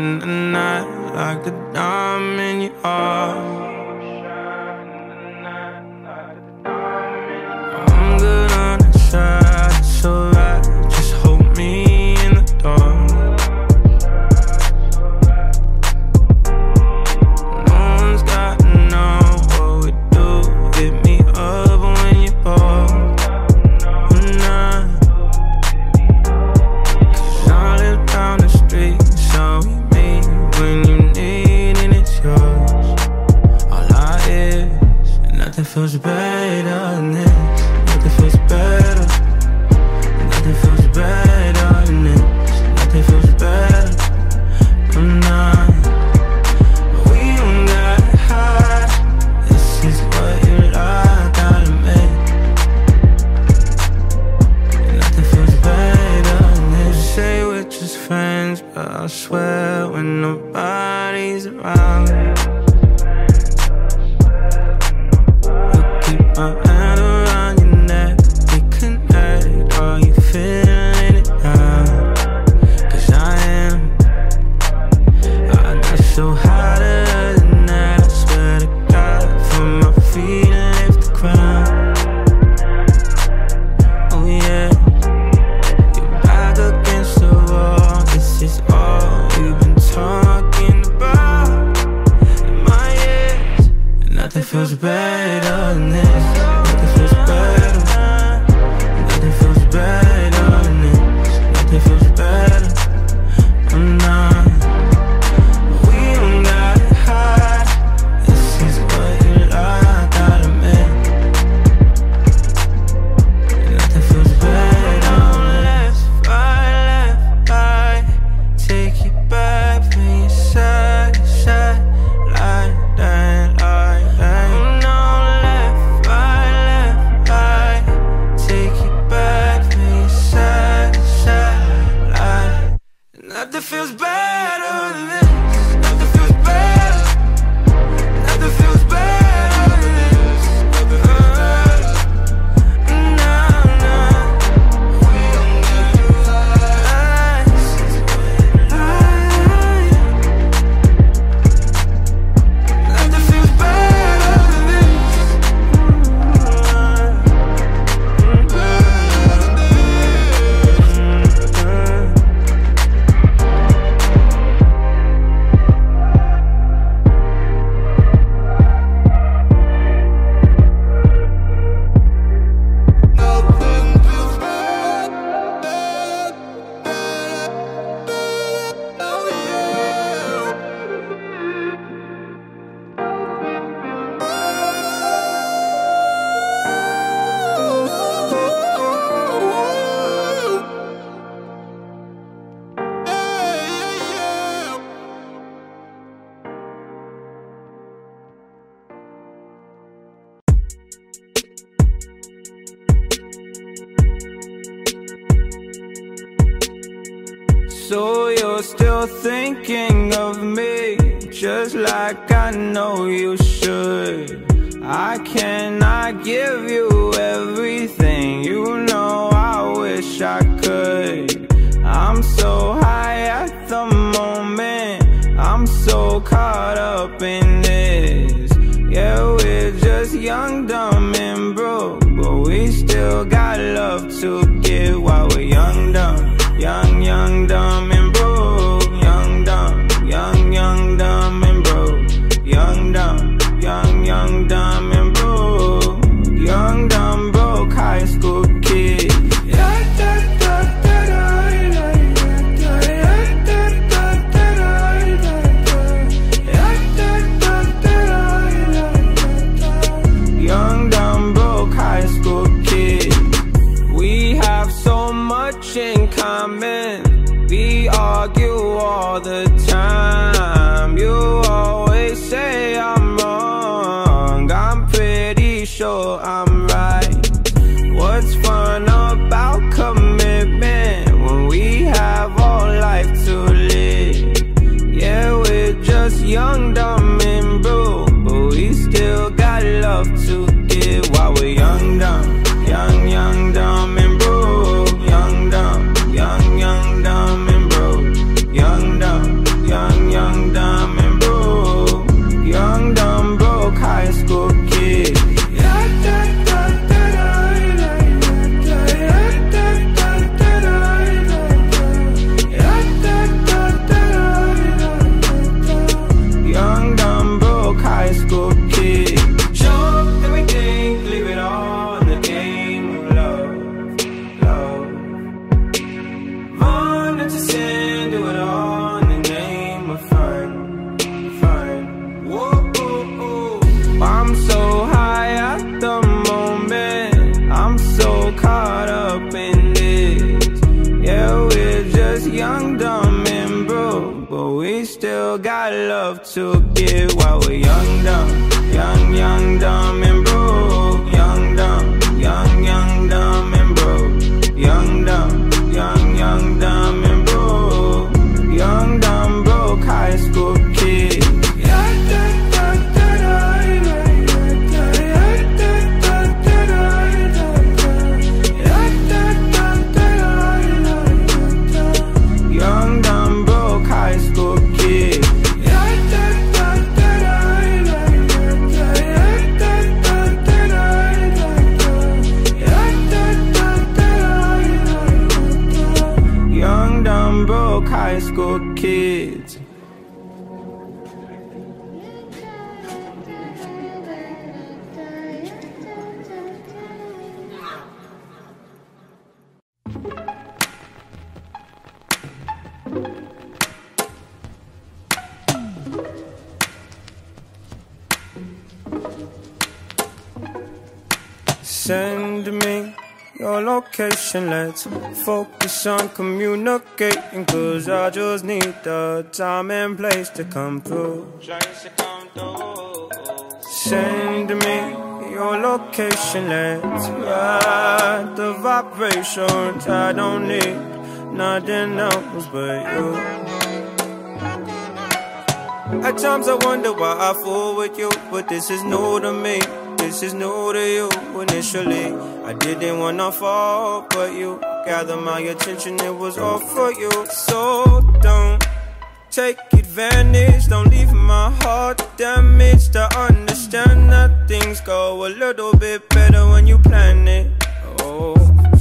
the night like a diamond focus on communicating. Cause I just need the time and place to come through. Send me your location, let's ride the vibrations. I don't need nothing else but you. At times I wonder why I fool with you, but this is new to me. This is new to you. Initially, I didn't wanna fall, but you gathered my attention. It was all for you. So don't take advantage. Don't leave my heart damaged. I understand that things go a little bit better when you plan it. Oh,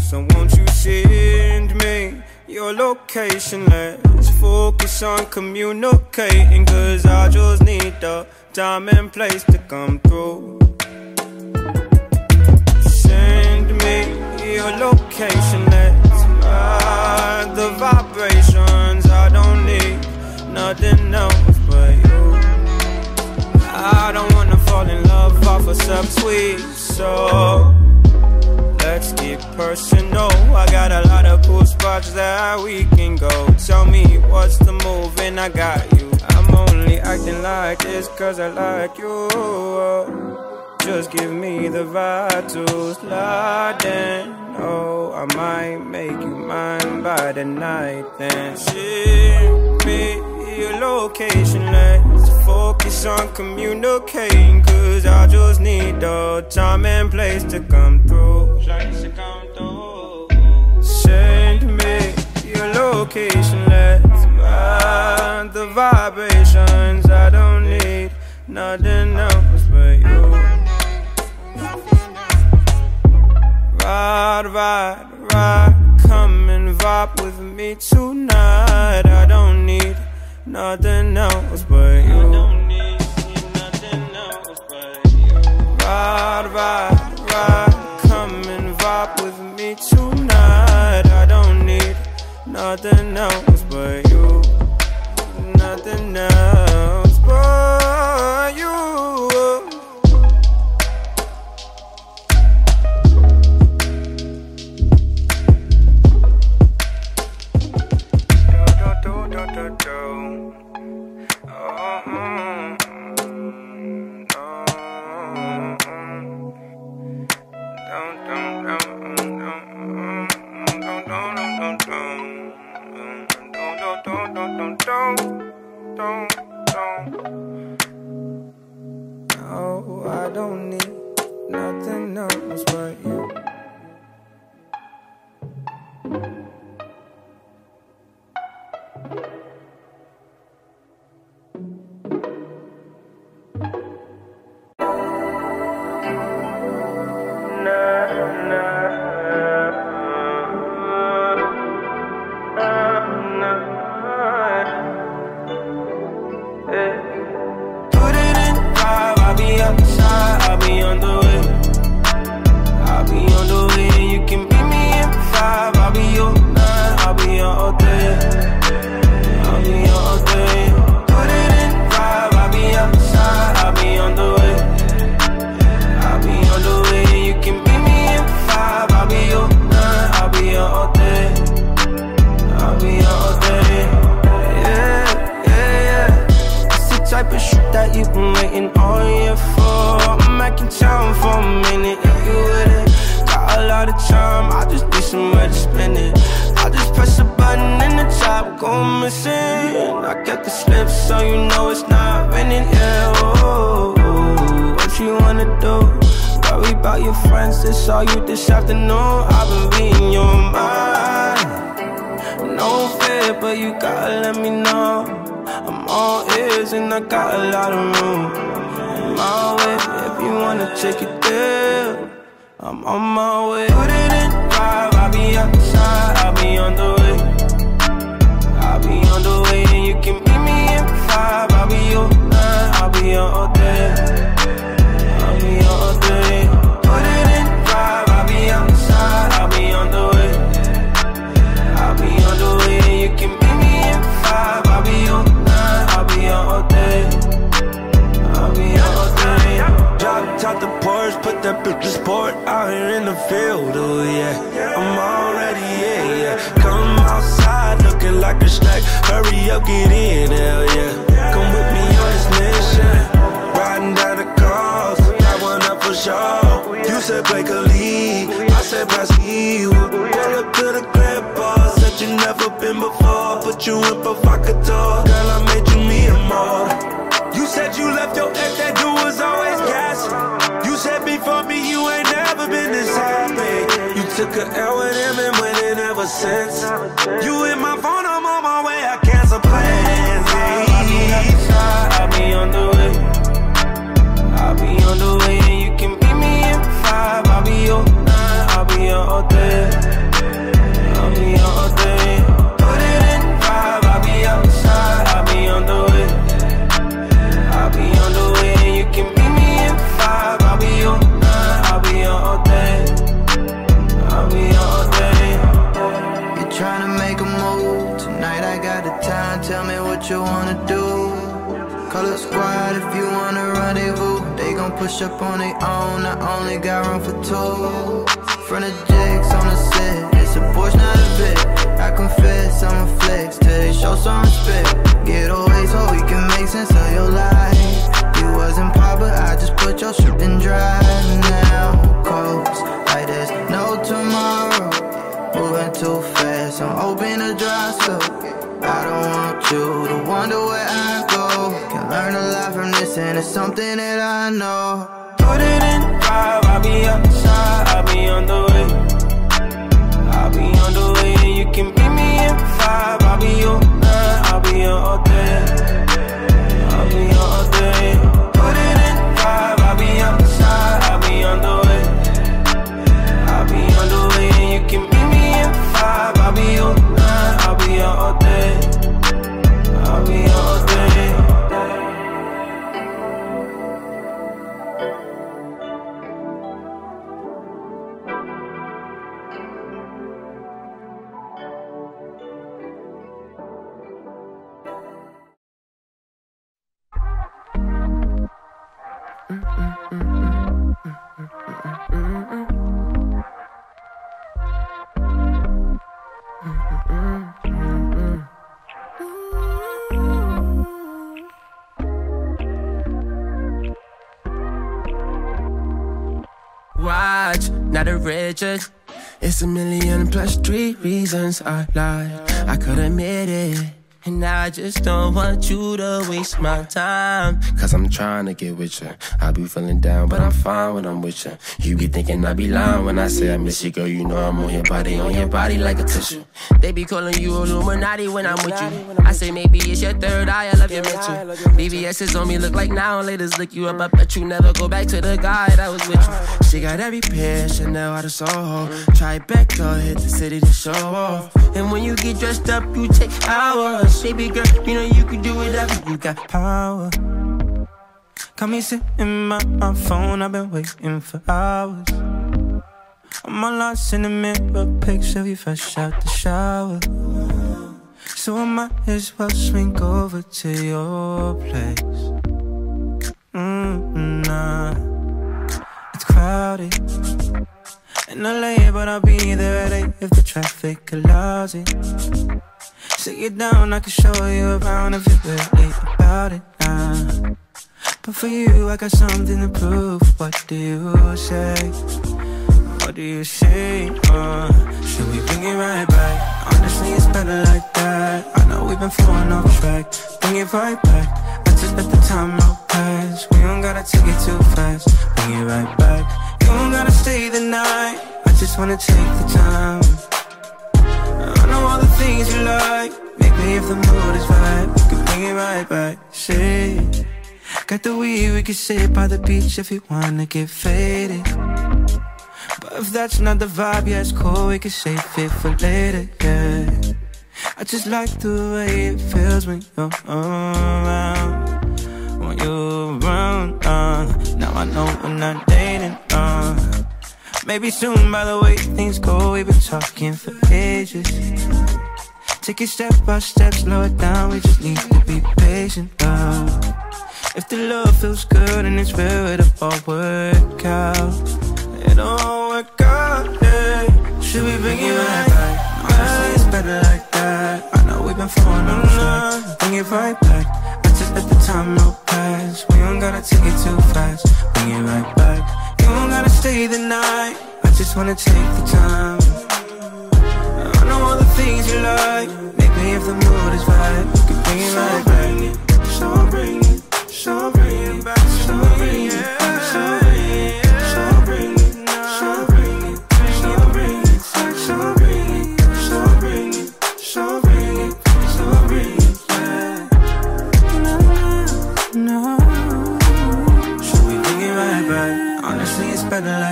so won't you send me your location? Let's focus on communicating. Cause I just need the time and place to come through. Me your location. Let's ride the vibrations. I don't need nothing else but you. I don't wanna fall in love off a subtweet, so let's get personal. I got a lot of cool spots that we can go. Tell me what's the move, and I got you. I'm only acting like this cause I like you. Just give me the slide in. Oh, I might make you mine by the night. Then ship me your location. Let's focus on communicating. Cause I just need the time and place to come through. Send me your location. Let's ride the vibrations. I don't need nothing else Ride, ride, ride, come and vibe with me tonight. I don't need nothing else but you. Ride, ride, ride, come and vibe with me tonight. I don't need nothing else but you. Nothing else out here in the field, oh yeah. I'm already yeah, yeah. Come outside looking like a snack. Hurry up, get in, hell yeah. Come with me on this mission. Riding down the coast, got one up for sure. You said break a lead, I said pass me. Pull up to the crib, boss. Said you never been before. Put you in provocateur. Girl, I made you me and more. You said you left your ex, that dude was always took a L with him and went in ever since. You hit my phone, I'm on my way, I cancel plans. I'll be on the way. I'll be on the way, and you can meet me at five. I'll be your nine, I'll be your all day. I'll be your day. Push up on their own. I only got room for two. Front of jigs on the set. It's a Porsche, not a bit. I confess, I'm a flex till they show some respect. Get away so we can make sense of your life. You wasn't pop, but I just put your shit in drive now. Coast like there's no tomorrow. Moving too fast, I'm hoping to dry so I don't want you to wonder where learn a lot from this, and it's something that I know. Put it in drive, I'll be outside, I'll be on the way. Watch, not a rigid. It's a million plus three reasons I lied. I could admit it. And I just don't want you to waste my time. Cause I'm trying to get with you. I be feeling down, but I'm fine when I'm with you. You be thinking I be lying when I say I miss you, girl. You know I'm on your body, on your body like a tissue. They be calling you Illuminati when I'm with you. I say maybe it's your third eye, I love your mental. BBS is on me, look like now laters lick you up. I bet you never go back to the guy that was with you. She got every pair, Chanel out of Soho. Try back door, hit the city to show off. And when you get dressed up, you take hours. Baby girl, you know you can do whatever. You got power. Got me sitting by my phone, I've been waiting for hours. I'm all lost in the mirror, picture you fresh out the shower. So I might as well swing over to your place. Mm, nah, it's crowded in LA, but I'll be there at 8 if the traffic allows it. Sit you down, I can show you around if you're really about it now. But for you, I got something to prove. What do you say? What do you say? Uh, should we bring it right back? Honestly, it's better like that. I know we've been falling off track. Bring it right back. I just let the time out pass. We don't gotta take it too fast. Bring it right back. You don't gotta stay the night. I just wanna take the time. Know all the things you like. Maybe if the mood is right, we can bring it right back. Say, got the weed, we can sit by the beach if you wanna get faded. But if that's not the vibe, yeah, it's cool, we can save it for later, yeah. I just like the way it feels when you're around. When you're around, uh, now I know we're not dating, uh. Maybe soon, by the way things go, we've been talking for ages. Take it step by step, slow it down, we just need to be patient, uh. If the love feels good and it's real, it'll all work out. It don't work out, yeah. Should we bring it right back? Honestly, it's better like that. I know we've been falling on track. Bring it right back. I just let the time out pass. We don't gotta take it too fast. Bring it right back. You don't gotta stay the night. I just wanna take the time. I know all the things you like. Maybe if the mood is right, we can bring it right back. So bring it, so bring it back, so bring it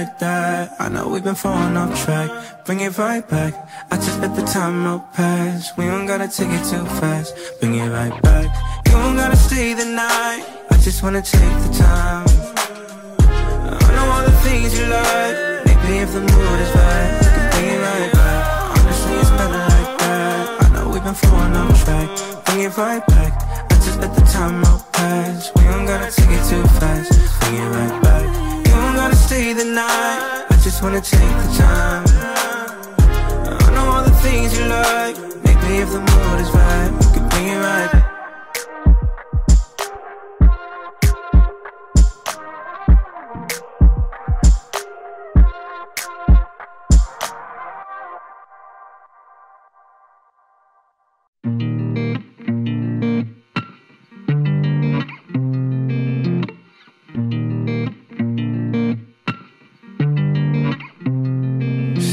like that. I know we've been falling off track. Bring it right back. I just let the time out pass. We don't gotta take it too fast. Bring it right back. You don't gotta stay the night. I just wanna take the time. I know all the things you like. Maybe if the mood is right, we can bring it right back. Honestly, it's better like that. I know we've been falling off track. Bring it right back. I just let the time out pass. We don't gotta take it too fast. Bring it right back stay the night. I just wanna take the time. I know all the things you like. Maybe if the mood is right, we can bring it right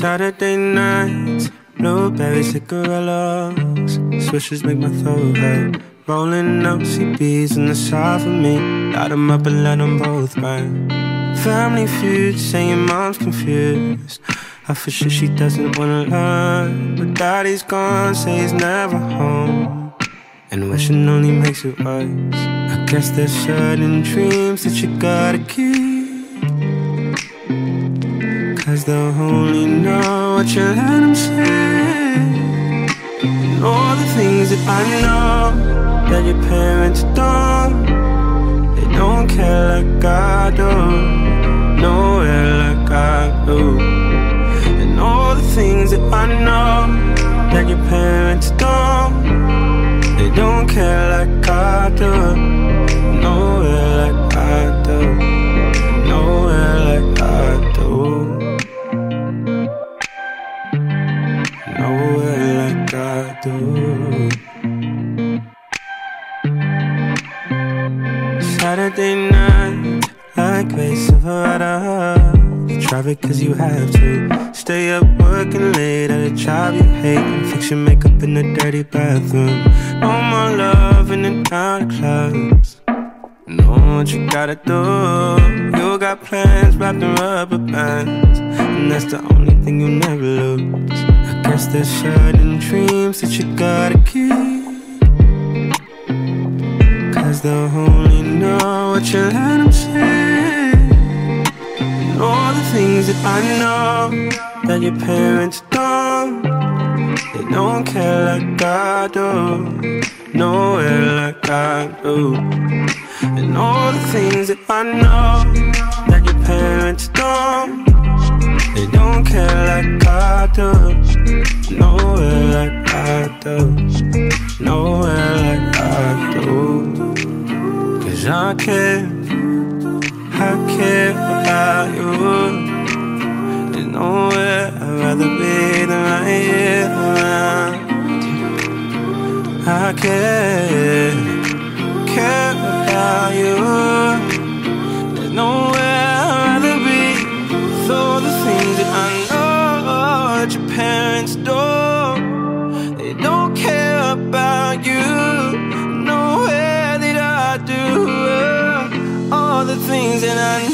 Saturday nights, blueberry cigarillos, swishes make my throat hurt. Rolling up CBs in the side for me, light them up and let them both burn. Family feud, saying mom's confused. I for sure she doesn't wanna learn, but daddy's gone, say he's never home. And wishing only makes it worse. I guess there's certain dreams that you gotta keep. Cause they'll only know what you let them say And all the things that I know That your parents don't They don't care like I do Nowhere like I do. And all the things that I know That your parents don't They don't care like I do Traffic cause you have to. Stay up working late at a job you hate. And fix your makeup in the dirty bathroom. No more love in the dark clubs. Know what you gotta do. You got plans wrapped in rubber bands. And that's the only thing you never lose. I Guess there's certain dreams that you gotta keep. Cause they'll only know what you let them say. And all the things that I know that your parents don't, they don't care like I do, nowhere like I do. And all the things that I know that your parents don't, they don't care like I do, nowhere like I do, nowhere like I do. Cause I care. I care about you. There's nowhere I'd rather be than right here around I care, care about you There's nowhere things that I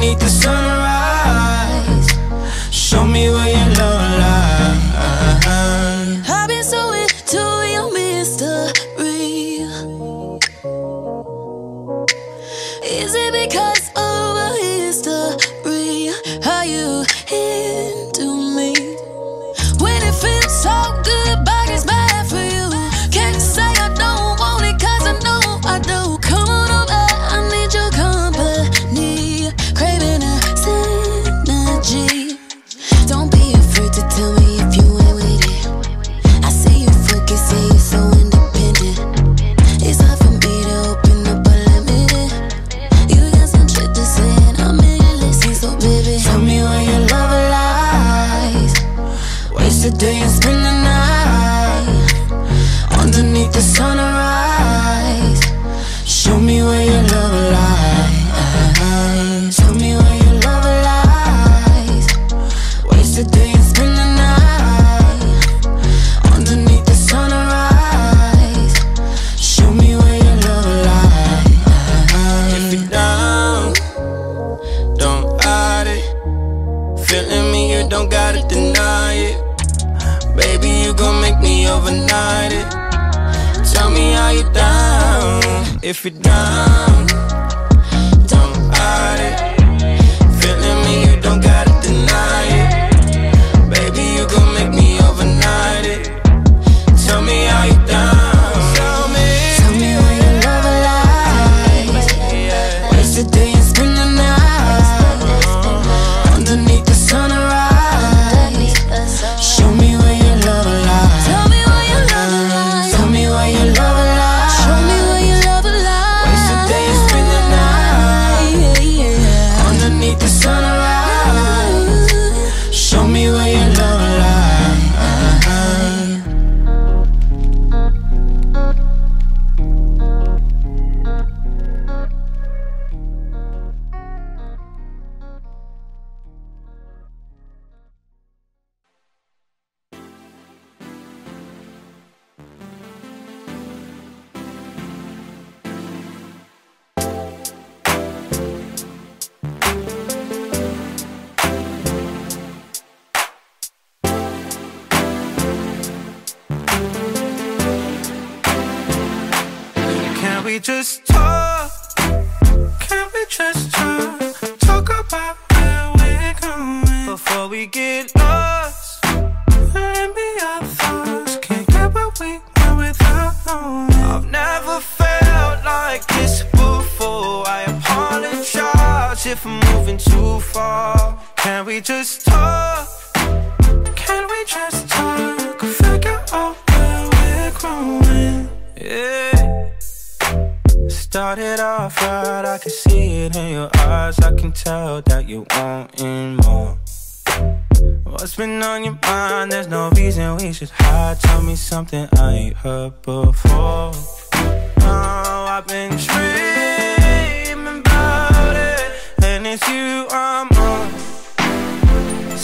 moving the far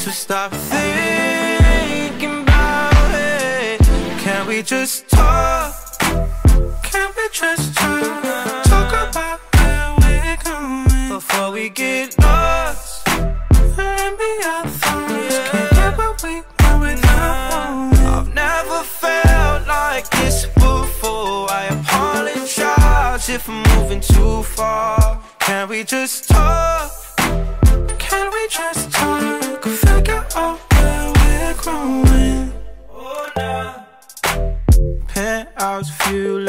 So stop thinking about it. Can we just talk? Can we just talk? Talk about where we're going before we get lost. And be our thoughts. Can't get what we want without I've never felt like this before. I apologize if I'm moving too far. Can we just talk?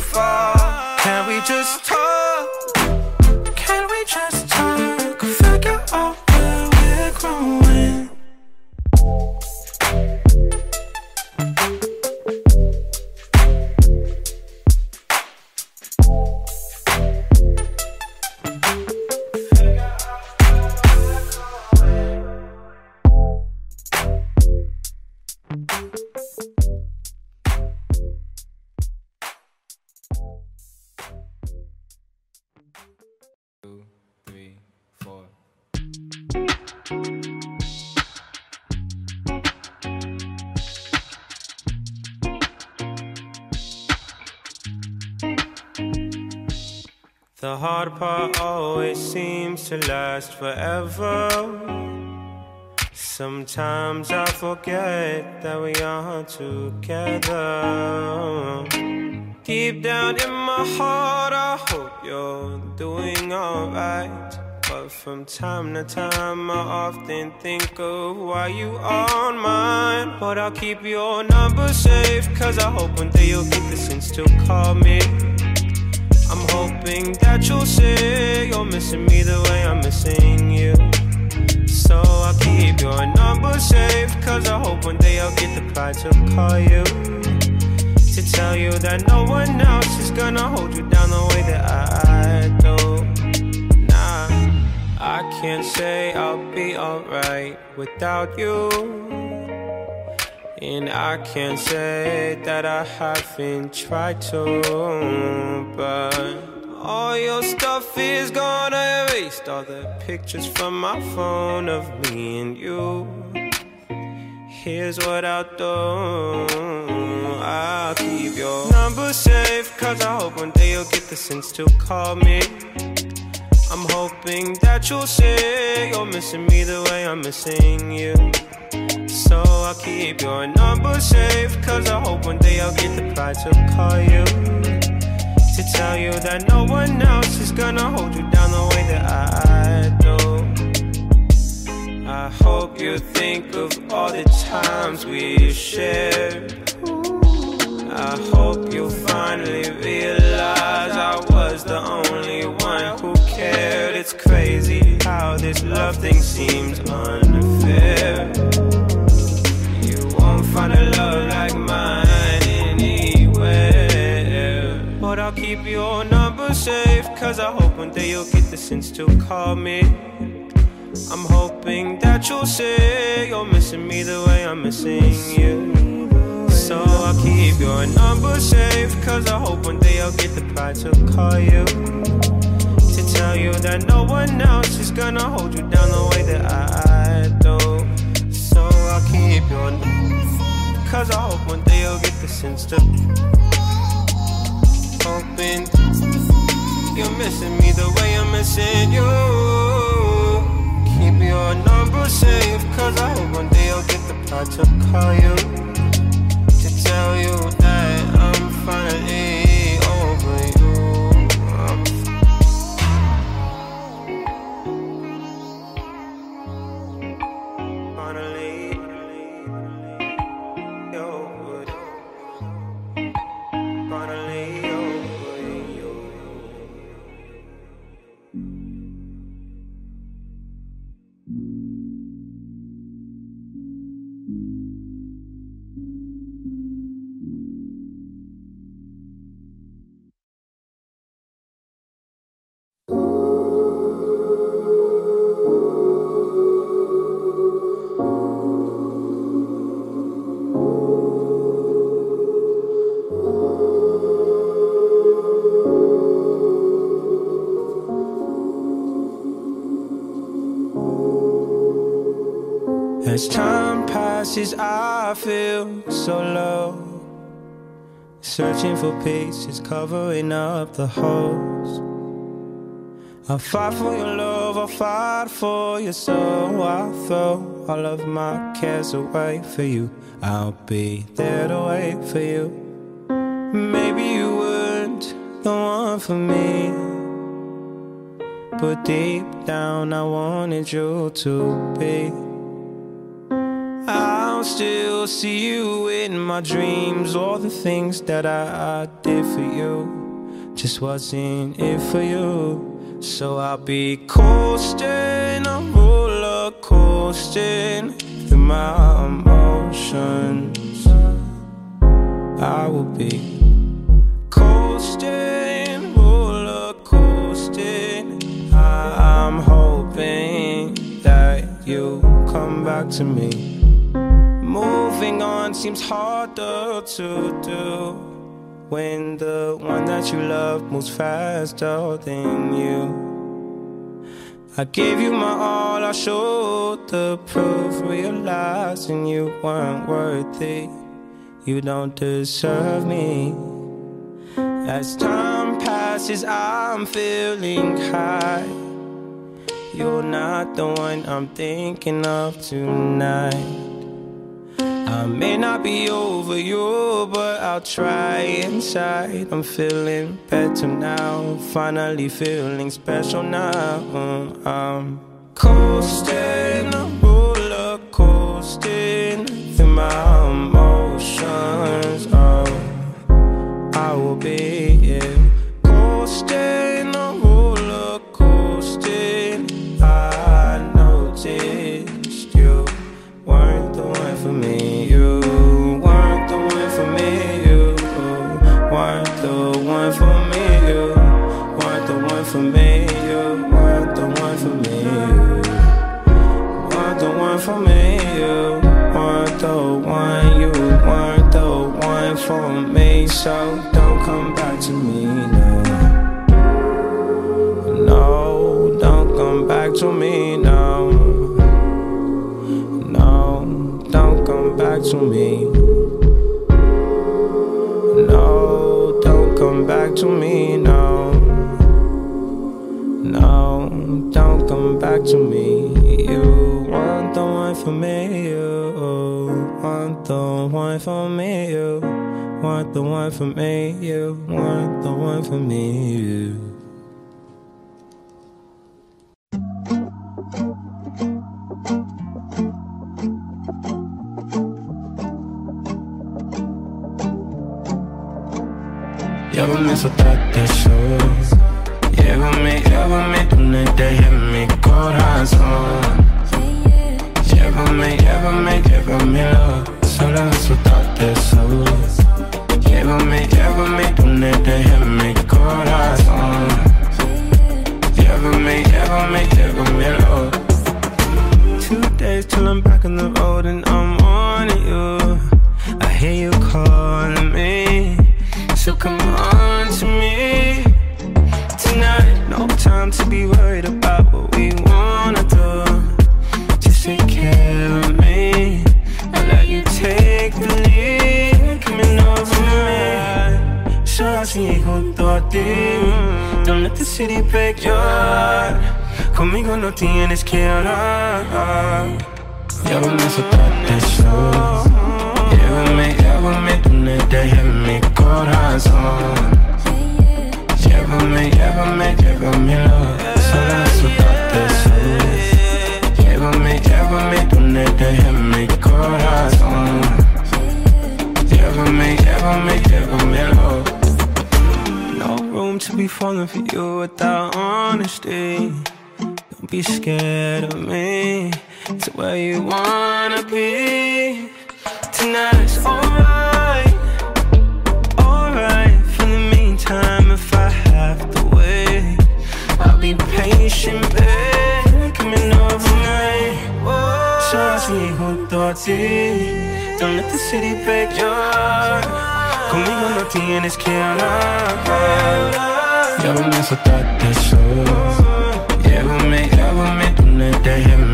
far. Can we just The hard part always seems to last forever. Sometimes I forget that we are together. Deep down in my heart, I hope you're doing alright. But from time to time, I often think of why you aren't mine. But I'll keep your number safe, cause I hope one day you'll get the sense to call me. Hoping that you'll say you're missing me the way I'm missing you. So I'll keep your number safe, cause I hope one day I'll get the pride to call you. To tell you that no one else is gonna hold you down the way that I do. Nah, I can't say I'll be alright without you. And I can't say that I haven't tried to, but all your stuff is gonna erase all the pictures from my phone of me and you. Here's what I'll do I'll keep your number safe, cause I hope one day you'll get the sense to call me. I'm hoping that you'll say you're missing me the way I'm missing you. So I'll keep your number safe, cause I hope one day I'll get the pride to call you. To tell you that no one else is gonna hold you down the way that I do. I hope you think of all the times we shared. I hope you finally realize I was the only one who cared. It's crazy how this love thing seems unfair. Safe, cause I hope one day you'll get the sense to call me. I'm hoping that you'll say you're missing me the way I'm missing you. So I'll keep your number safe, cause I hope one day I'll get the pride to call you. To tell you that no one else is gonna hold you down the way that I do. So I'll keep your number. Cause I hope one day you'll get the sense to hoping you're missing me the way I'm missing you. Keep your number safe, cause I hope one day you'll get the plot to call you to tell you that passes, I feel so low. Searching for pieces, covering up the holes. I'll fight for your love, I'll fight for your soul. I'll throw all of my cares away for you. I'll be there to wait for you. Maybe you weren't the one for me. But deep down, I wanted you to be. I'll still see you in my dreams. All the things that I, I did for you just wasn't it for you. So I'll be coasting, I'm roller coasting through my emotions. I will be coasting, roller coasting. I'm hoping that you come back to me. Moving on seems harder to do when the one that you love moves faster than you. I gave you my all, I showed the proof, realizing you weren't worthy. You don't deserve me. As time passes, I'm feeling high. You're not the one I'm thinking of tonight. I may not be over you, but I'll try inside. I'm feeling better now, finally feeling special now. I'm coasting, roller coasting through my emotions. Oh, I will be me. No, don't come back to me now. No, don't come back to me. You want the one for me. You want the one for me. You want the one for me. You want the one for me. You. Llévame, soltate eso Llévame, llévame donde mi corazón. Llévame, llévame, llévamelo Solo asustarte solo Llévame, llévame donde mi corazón. Llévame, llévame, llévamelo. Two days till I'm back on the road and I'm on you. I hear you calling me so come on to me tonight. No time to be worried about what we wanna do. Just take care of me. I let you take the lead. Coming over me. So I see junto a ti. Don't let the city break your heart. Conmigo no tienes que hablar. Ya no me soportes solo. Llévame, llévame, tú no dejes mi corazón. Llévame, llévame, llévamelo. Solo a soltarte solo. Llévame, llévame, tú dejes mi corazón. Llévame, llévame, llévamelo. No room to be falling for you without honesty. Don't be scared of me. It's where you wanna be. Tonight's alright, alright. For the meantime, if I have to wait, I'll be patient, babe. Coming overnight. So I see junto a ti. Don't let the city break your heart. Conmigo no tienes que hablar. Llévame a soltarte solo. Llévame, llévame, tú no dejes mi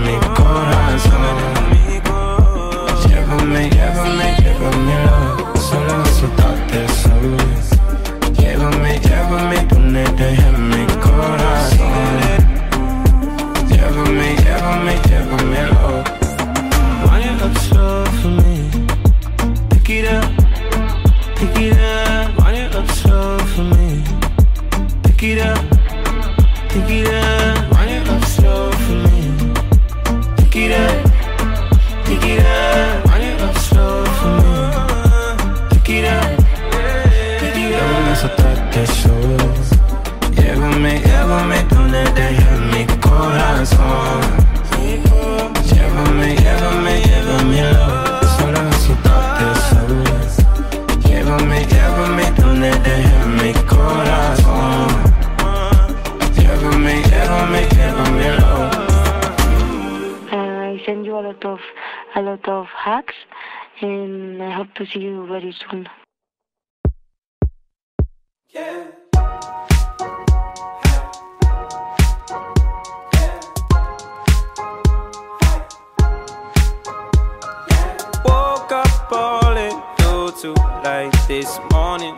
Woke up all little too late this morning,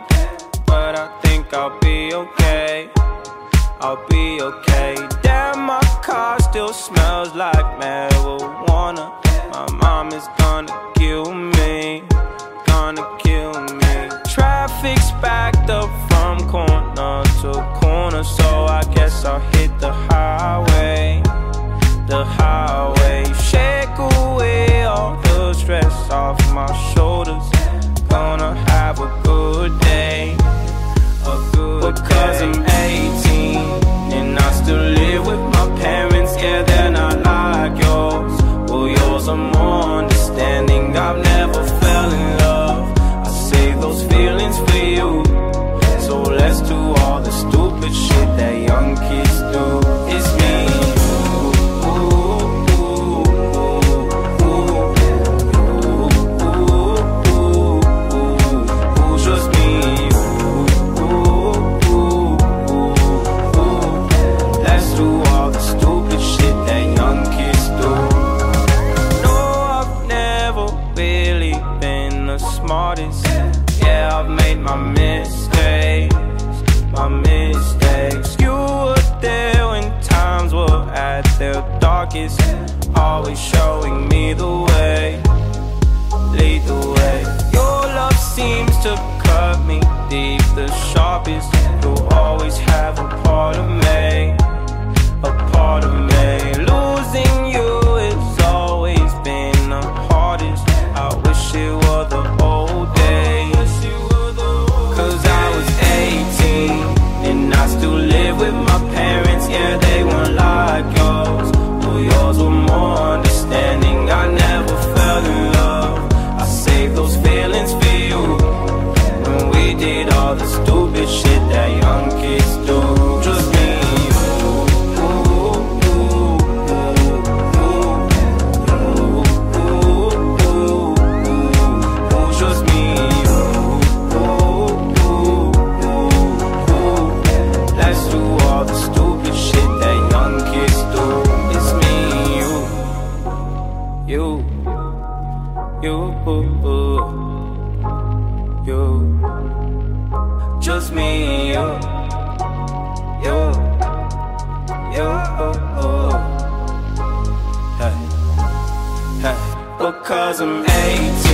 but I think I'll be okay. I'll be okay. Damn, my car still smells like marijuana. My mom is gonna kill me, gonna kill up from corner to corner, so I guess I'll hit the highway the highway. Shake away all the stress off my shoulders. Gonna have a good day. A good because I'm 18 and I still live with my parents. Yeah, me the way, lead the way. Your love seems to cut me deep, the sharpest. You'll always have a part of me 2018.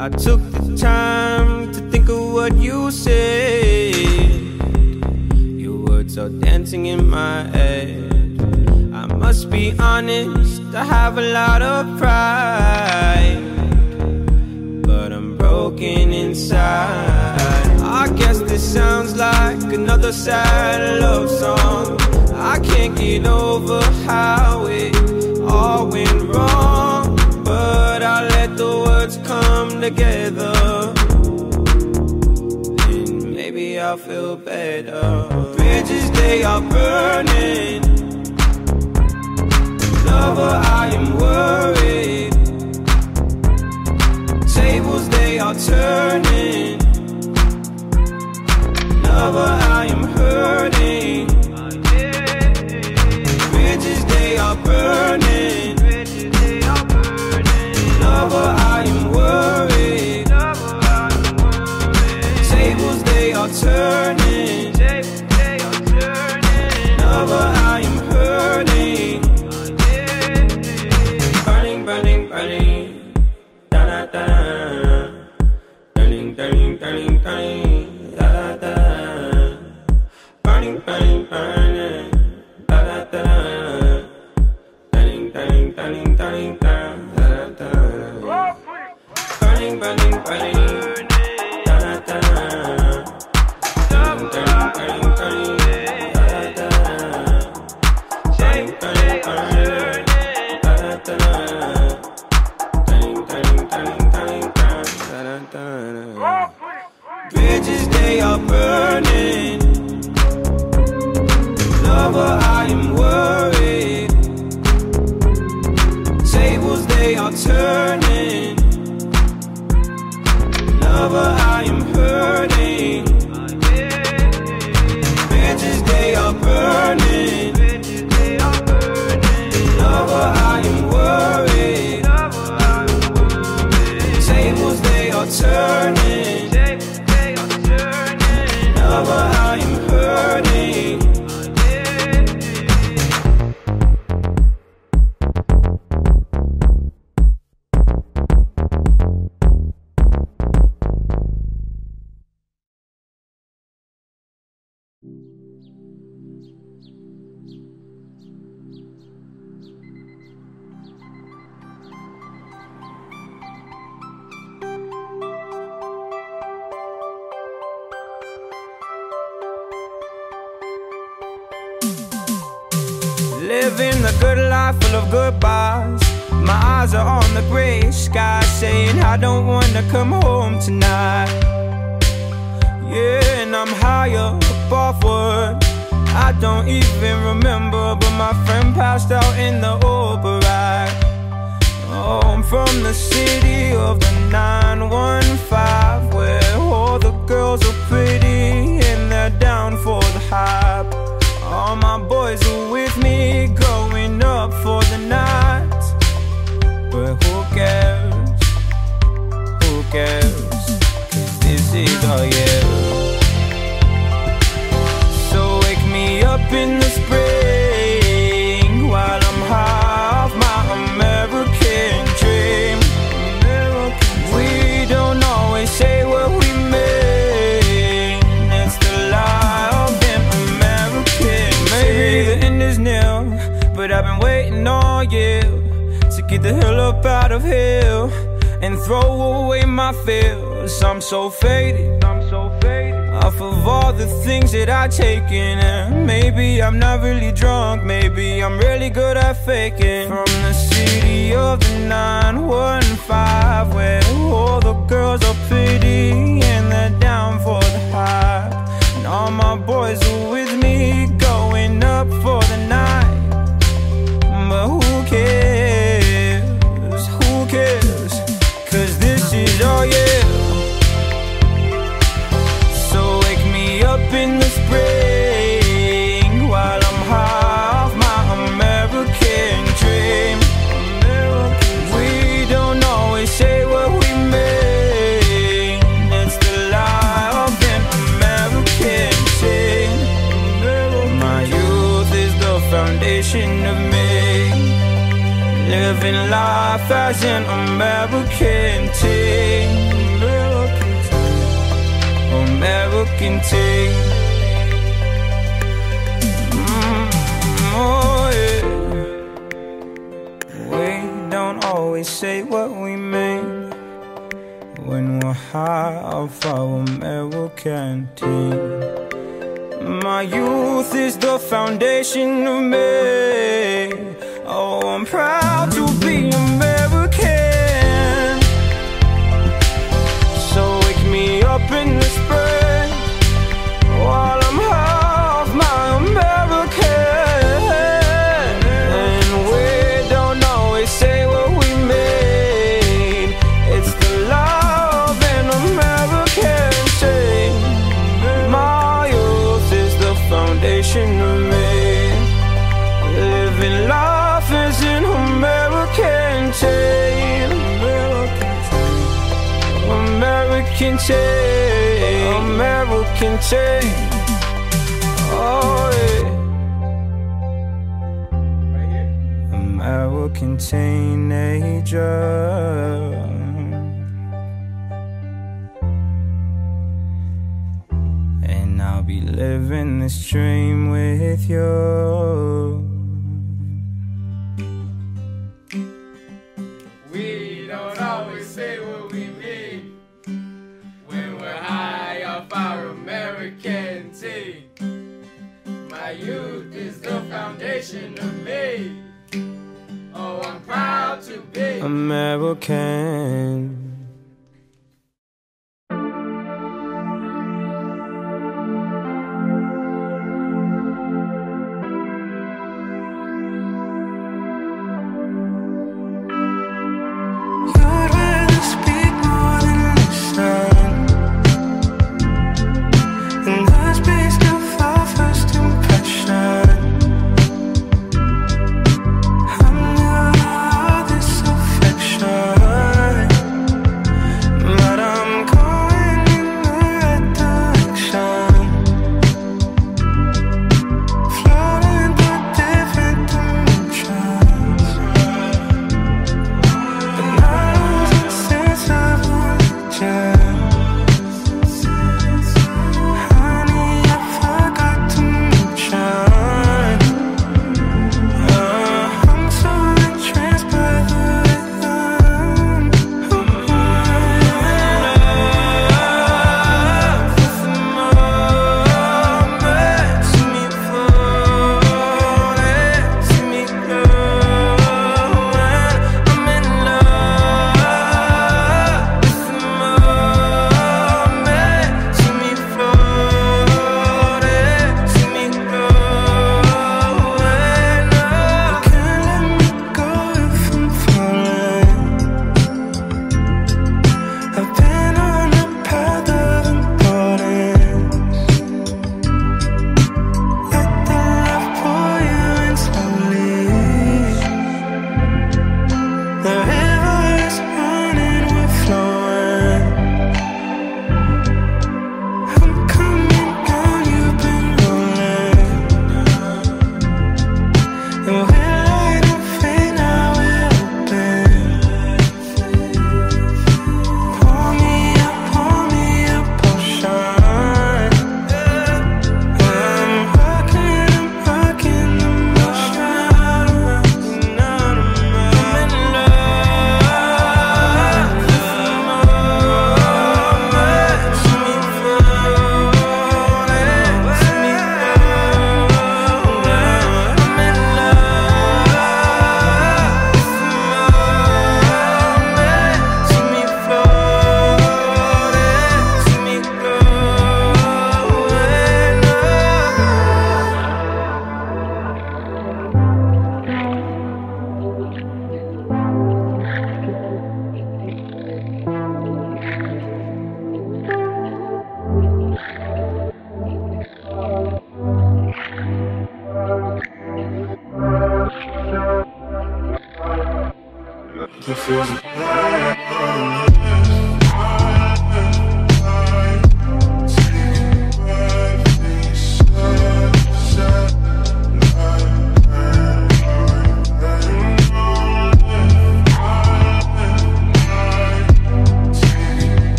I took the time to think of what you said. Your words are dancing in my head. I must be honest, I have a lot of pride. But I'm broken inside. I guess this sounds like another sad love song. I can't get over how it all went wrong. together. Then maybe I'll feel better. Bridges, they are burning. Lover, I am worried. Tables, they are turning. Lover, I am hurting. Bridges, they are burning. Lover, I turning. Never I am hurting. Full of goodbyes. My eyes are on the gray sky, saying I don't wanna come home tonight. Yeah, and I'm higher above what I don't even remember, but my friend passed out in the Uber ride. Oh, I'm from the city of the 915, where all the girls are pretty and they're down for the hype. Throw away my fears. I'm so faded. I'm so faded. Off of all the things that I've taken, and maybe I'm not really drunk. Maybe I'm really good at faking. From the city of the 915, where all the girls are pretty and they're down for the hype. And all my boys are with me, going up for foundation of me. Living life as an American teen. American teen. Mm, oh yeah. We don't always say what we mean when we're high off our American team. My youth is the foundation of me. Oh, I'm proud to be American. Team. American team. Oh yeah. American teenager. And I'll be living this dream with you. Foundation of me. Oh, I'm proud to be. American.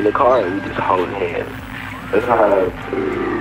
In the car and we just holding hands. That's how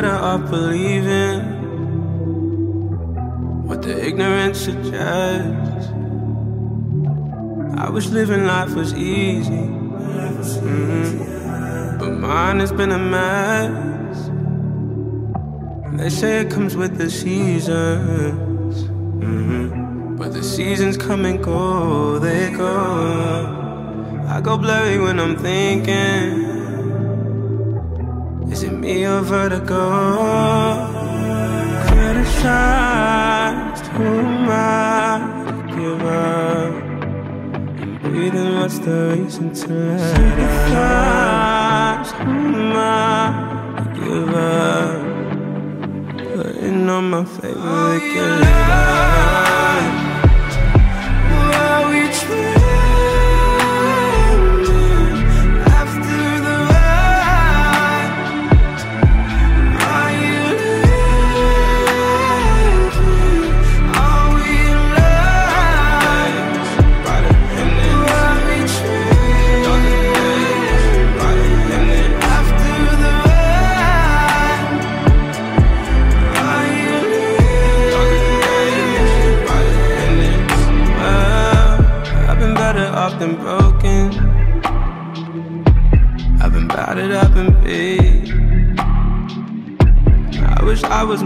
better off believing what the ignorance suggests? I wish living life was easy, mm-hmm. but mine has been a mess. They say it comes with the seasons, mm-hmm. but the seasons come and go, they go. I go blurry when I'm thinking. Is it me or vertigo? Criticized, who am I to give up? And breathing, what's the reason to let up? Who am I to give up? Putting on my favorite oh, gear.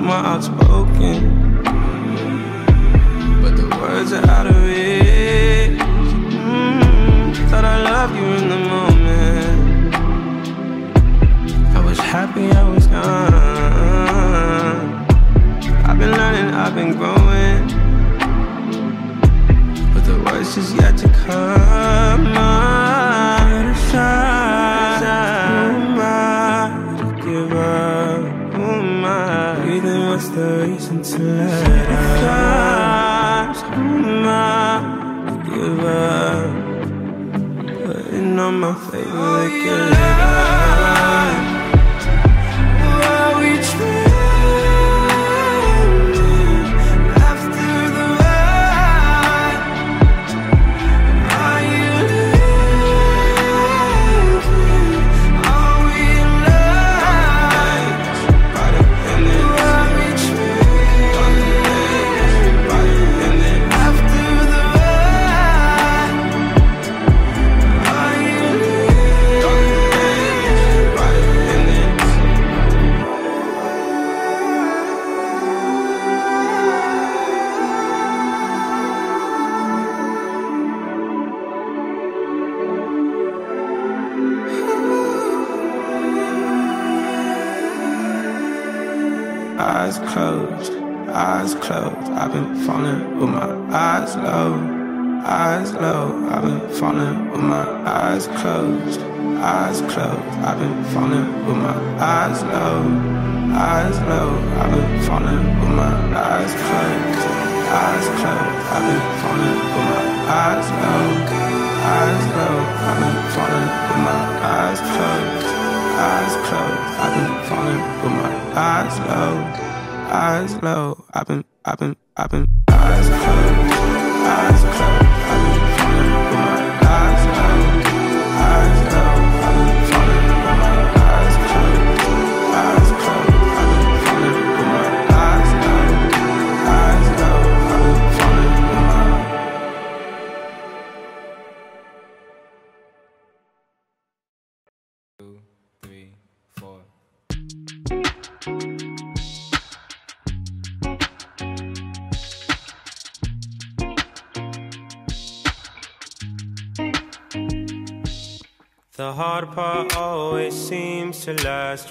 More outspoken. What's the reason to let up? Who am I to give up? Putting on my favorite oh, gear. Are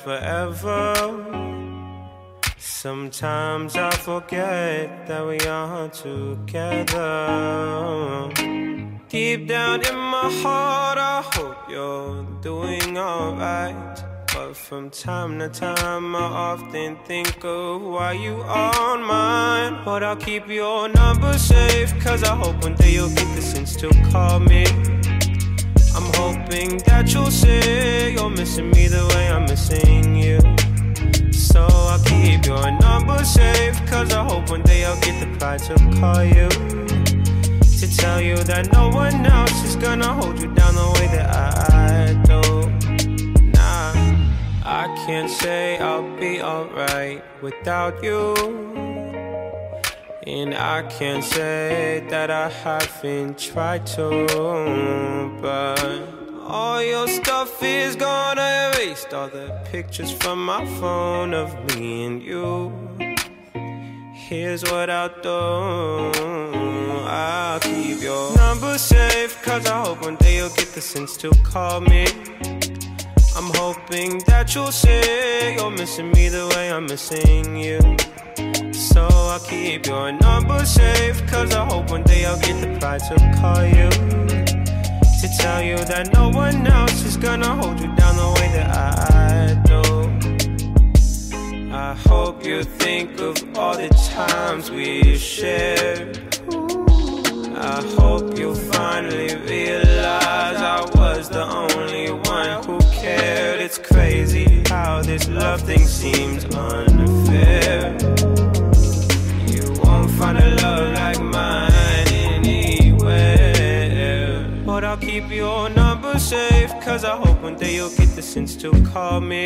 forever. Sometimes I forget that we are together. Deep down in my heart, I hope you're doing alright. But from time to time, I often think of why you aren't mine. But I'll keep your number safe, cause I hope one day you'll get the sense to call me. Hoping that you'll say you're missing me the way I'm missing you. So I'll keep your number safe, cause I hope one day I'll get the pride to call you. To tell you that no one else is gonna hold you down the way that I do. Nah, I can't say I'll be alright without you. And I can't say that I haven't tried to, but all your stuff is gonna erase all the pictures from my phone of me and you. Here's what I'll do I'll keep your number safe, cause I hope one day you'll get the sense to call me. I'm hoping that you'll say you're missing me the way I'm missing you. So I'll keep your number safe, cause I hope one day I'll get the pride to call you. To tell you that no one else is gonna hold you down the way that I do. I hope you think of all the times we shared. I hope you finally realize I was the only one who cared. It's crazy how this love thing seems unfair. You won't find a love like mine But I'll keep your number safe, cause I hope one day you'll get the sense to call me.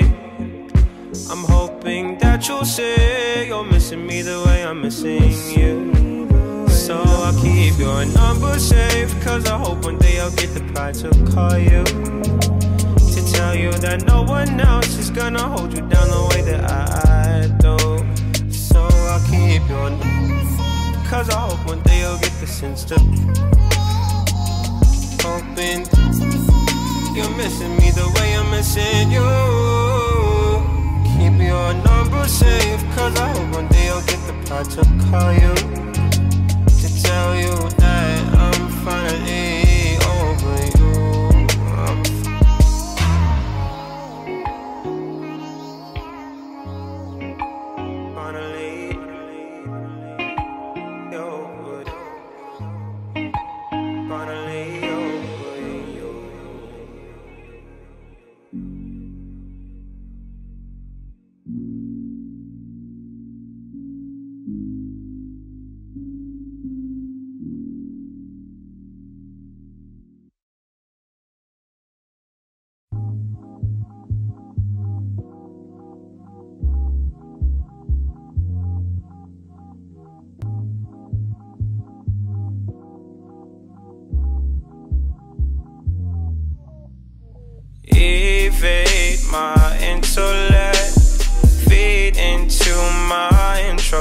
I'm hoping that you'll say you're missing me the way I'm missing you. So I'll keep your number safe, cause I hope one day I'll get the pride to call you. To tell you that no one else is gonna hold you down the way that I do. So I'll keep your number, cause I hope one day you'll get the sense to. Hoping you're missing me the way I'm missing you. Keep your number safe, cause I hope one day I'll get the pride to call you.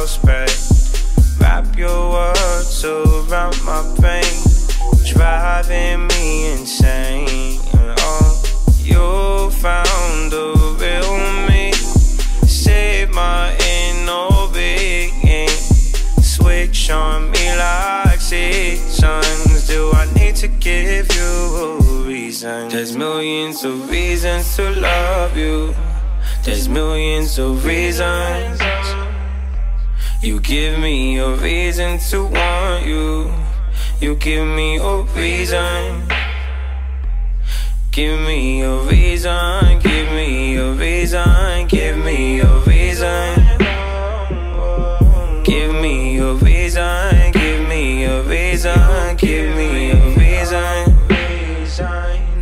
Introspect. Wrap your words around my brain, driving me insane. Oh, you found the real me, save my. Switch on me like seasons. Do I need to give you a reason? There's millions of reasons to love you. There's millions of reasons. You give me a reason to want you. You give me a reason. Give me a reason. Give me a reason. Give me a reason. Give me a reason, give me a reason, give me a reason.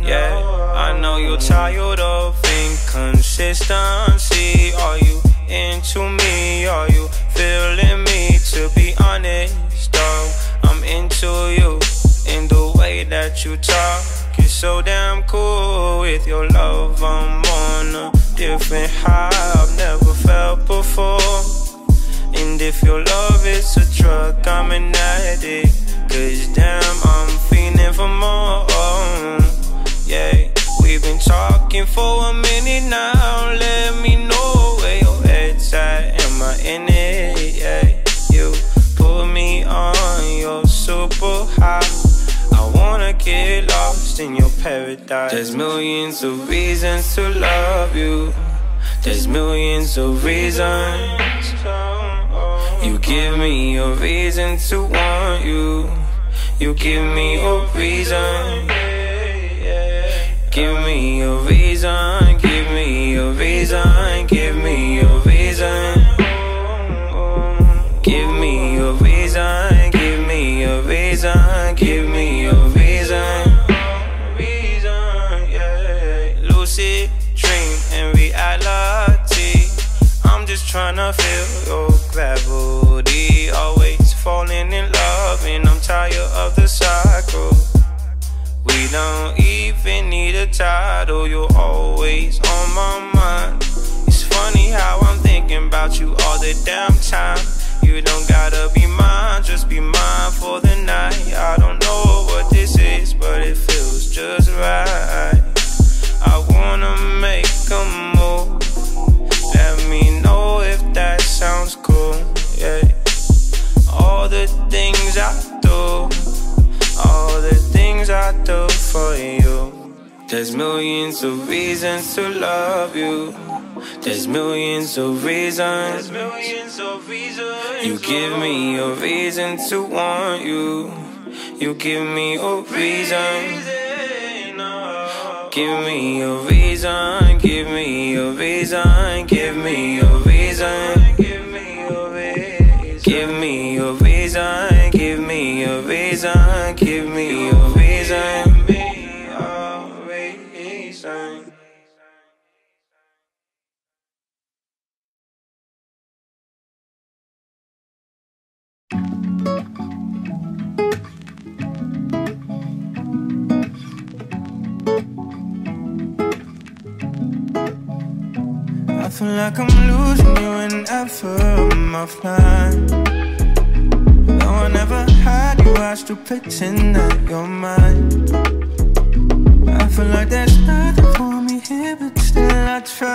Yeah, I know you're tired of inconsistency. Are you into me? Are you feeling me? To be honest, dog, I'm into you in the way that you talk. You're so damn cool with your love. I'm on a different high I've never felt before. And if your love is a drug, I'm an addict. Cause damn, I'm feeling for more. Yeah, we've been talking for a minute now. Let me know paradise. There's millions of reasons to love you. There's millions of reasons. You give me a reason to want you. You give me a reason. Give me a reason. Give me a reason. Give me don't even need a title, you're always on my mind. It's funny how I'm thinking about you all the damn time. You don't gotta be mine, just be mine for the night. I don't know what this is, but it feels just right. I wanna make a move. Let me know if that sounds cool. Yeah. All the things I do, all the things I do for you. There's millions of reasons to love you. There's millions of reasons. You give me a reason to want you. You oh. give me a reason. Give me a reason. Give me a reason. Give me a reason. Give me a reason. Give me a reason. I feel like I'm losing you whenever I'm offline. Though I never had you, I still pretend that you're mine. I feel like there's nothing for me here, but still I try.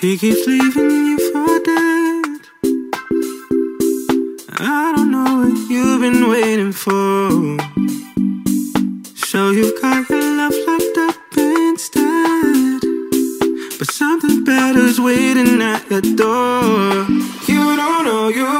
He keeps leaving you for dead. I don't know what you've been waiting for. So you've got your love locked up instead. But something better's waiting at your door. You don't know your